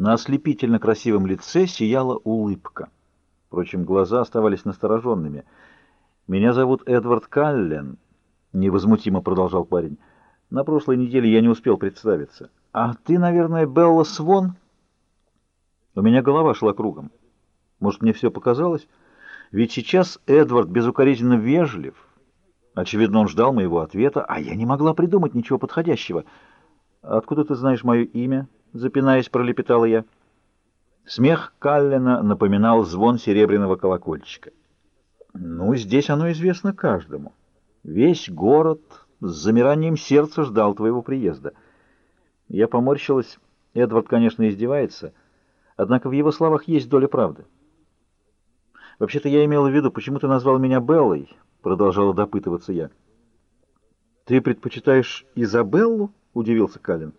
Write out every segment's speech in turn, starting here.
На ослепительно красивом лице сияла улыбка. Впрочем, глаза оставались настороженными. «Меня зовут Эдвард Каллен», — невозмутимо продолжал парень. «На прошлой неделе я не успел представиться. А ты, наверное, Белла Свон?» У меня голова шла кругом. Может, мне все показалось? Ведь сейчас Эдвард безукоризненно вежлив. Очевидно, он ждал моего ответа, а я не могла придумать ничего подходящего. «Откуда ты знаешь мое имя?» — запинаясь, пролепетала я. Смех Каллена напоминал звон серебряного колокольчика. «Ну, здесь оно известно каждому. Весь город с замиранием сердца ждал твоего приезда». Я поморщилась. Эдвард, конечно, издевается, однако в его словах есть доля правды. «Вообще-то я имела в виду, почему ты назвал меня Беллой?» — продолжала допытываться я. «Ты предпочитаешь Изабеллу?» — удивился Каллен.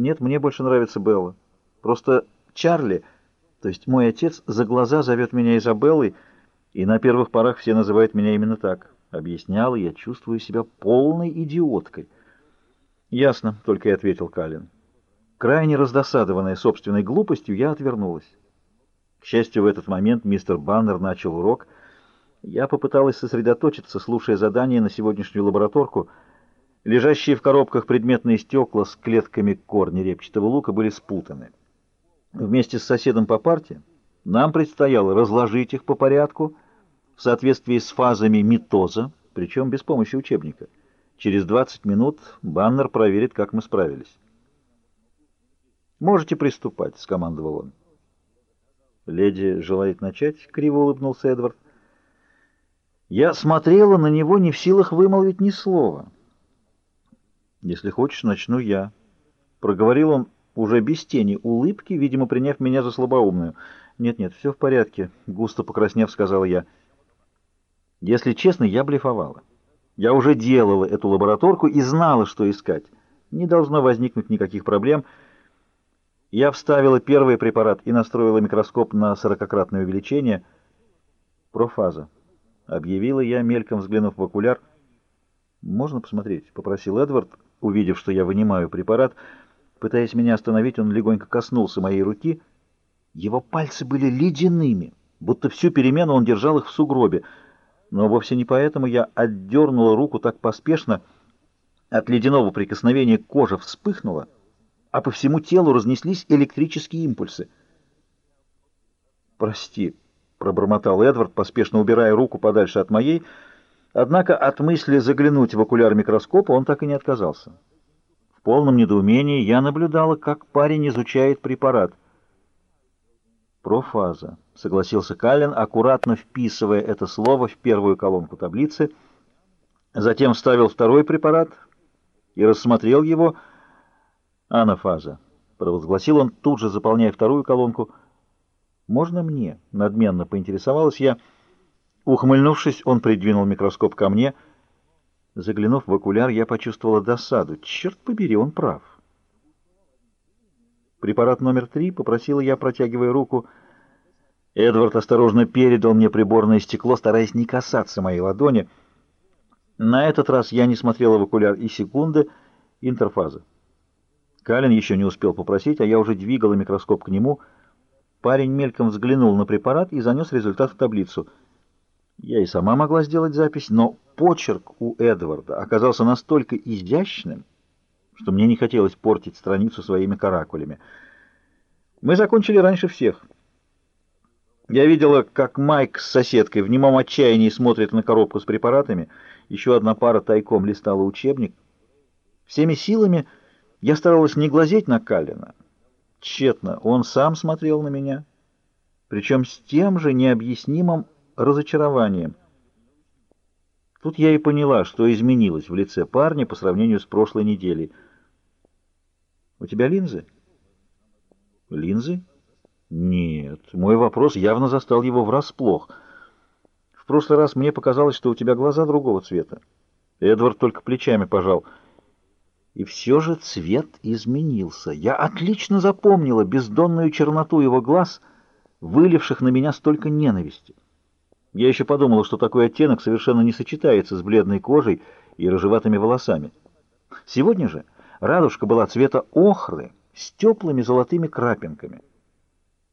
Нет, мне больше нравится Белла. Просто Чарли, то есть мой отец, за глаза зовет меня Изабеллой, и на первых порах все называют меня именно так. Объясняла, я чувствую себя полной идиоткой. Ясно, только и ответил Калин. Крайне раздосадованная собственной глупостью, я отвернулась. К счастью, в этот момент мистер Баннер начал урок. Я попыталась сосредоточиться, слушая задание на сегодняшнюю лабораторку — Лежащие в коробках предметные стекла с клетками корня репчатого лука были спутаны. Вместе с соседом по парте нам предстояло разложить их по порядку в соответствии с фазами митоза, причем без помощи учебника. Через 20 минут баннер проверит, как мы справились. «Можете приступать», — скомандовал он. «Леди желает начать?» — криво улыбнулся Эдвард. Я смотрела на него не в силах вымолвить ни слова. «Если хочешь, начну я». Проговорил он уже без тени улыбки, видимо, приняв меня за слабоумную. «Нет-нет, все в порядке», — густо покраснев, сказала я. Если честно, я блефовала. Я уже делала эту лабораторку и знала, что искать. Не должно возникнуть никаких проблем. Я вставила первый препарат и настроила микроскоп на сорокократное увеличение. «Профаза», — объявила я, мельком взглянув в окуляр. «Можно посмотреть?» — попросил Эдвард, Увидев, что я вынимаю препарат, пытаясь меня остановить, он легонько коснулся моей руки. Его пальцы были ледяными, будто всю перемену он держал их в сугробе. Но вовсе не поэтому я отдернула руку так поспешно. От ледяного прикосновения кожа вспыхнула, а по всему телу разнеслись электрические импульсы. «Прости», — пробормотал Эдвард, поспешно убирая руку подальше от моей, — Однако от мысли заглянуть в окуляр микроскопа он так и не отказался. В полном недоумении я наблюдала, как парень изучает препарат. «Профаза», — согласился Каллен, аккуратно вписывая это слово в первую колонку таблицы, затем вставил второй препарат и рассмотрел его. «Анафаза», — провозгласил он, тут же заполняя вторую колонку. «Можно мне?» — надменно поинтересовалась я — Ухмыльнувшись, он придвинул микроскоп ко мне. Заглянув в окуляр, я почувствовала досаду. Черт побери, он прав. Препарат номер три попросила я, протягивая руку. Эдвард осторожно передал мне приборное стекло, стараясь не касаться моей ладони. На этот раз я не смотрела в окуляр и секунды интерфазы. Калин еще не успел попросить, а я уже двигала микроскоп к нему. Парень мельком взглянул на препарат и занес результат в таблицу — я и сама могла сделать запись, но почерк у Эдварда оказался настолько изящным, что мне не хотелось портить страницу своими каракулями. Мы закончили раньше всех. Я видела, как Майк с соседкой в немом отчаянии смотрит на коробку с препаратами. Еще одна пара тайком листала учебник. Всеми силами я старалась не глазеть на Каллина. Тщетно. Он сам смотрел на меня. Причем с тем же необъяснимым разочарованием. Тут я и поняла, что изменилось в лице парня по сравнению с прошлой неделей. «У тебя линзы?» «Линзы?» «Нет, мой вопрос явно застал его врасплох. В прошлый раз мне показалось, что у тебя глаза другого цвета». Эдвард только плечами пожал. И все же цвет изменился. Я отлично запомнила бездонную черноту его глаз, выливших на меня столько ненависти. Я еще подумала, что такой оттенок совершенно не сочетается с бледной кожей и рыжеватыми волосами. Сегодня же радужка была цвета охры, с теплыми золотыми крапинками.